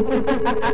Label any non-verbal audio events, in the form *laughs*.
Música *laughs*